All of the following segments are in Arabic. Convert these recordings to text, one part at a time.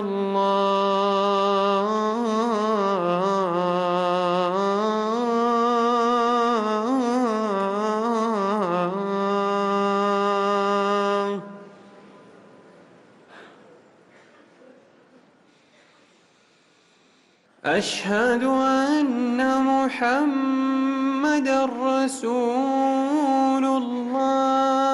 الله. أشهد أن محمد رسول الله.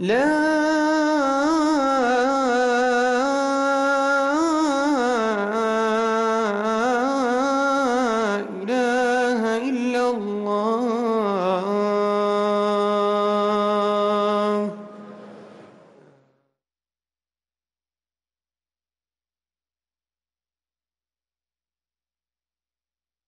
لا